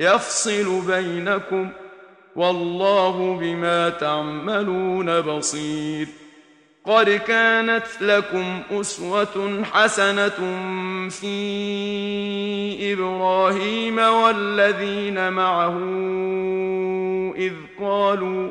يفصل بينكم والله بما تعملون بصير. قد كانت لكم أسوة حسنة في إبراهيم والذين معه إذ قالوا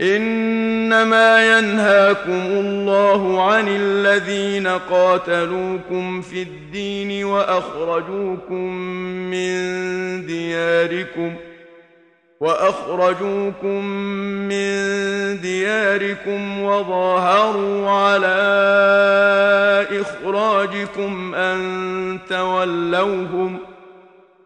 إنما ينهاكم الله عن الذين قاتلوكم في الدين وأخرجوكم من دياركم وأخرجوكم من دياركم وظاهروا على إخراجكم أن تولوهم ۖ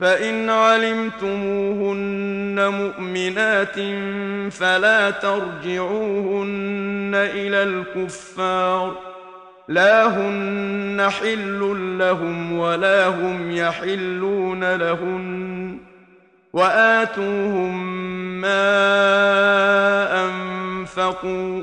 فإن علمتموهن مؤمنات فلا ترجعوهن إلى الكفار. لا هن حل لهم ولا هم يحلون لهن. وآتوهم ما أنفقوا.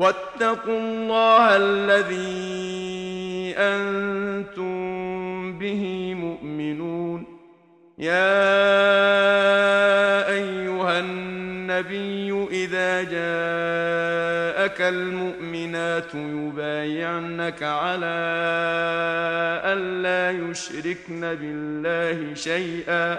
واتقوا الله الذي أنتم به مؤمنون. يا أيها النبي إذا جاءك المؤمنات يبايعنك على الا يشركن بالله شيئا.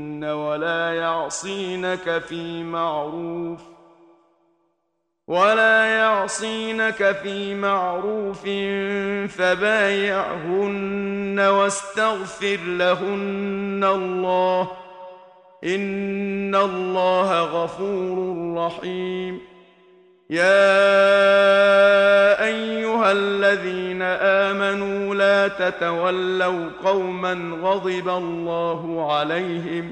ولا يعصينك في معروف ولا يعصينك في معروف فبايعهن واستغفر لهن الله ۖ إن الله غفور رحيم يا أيها الذين آمنوا لا تتولوا قوما غضب الله عليهم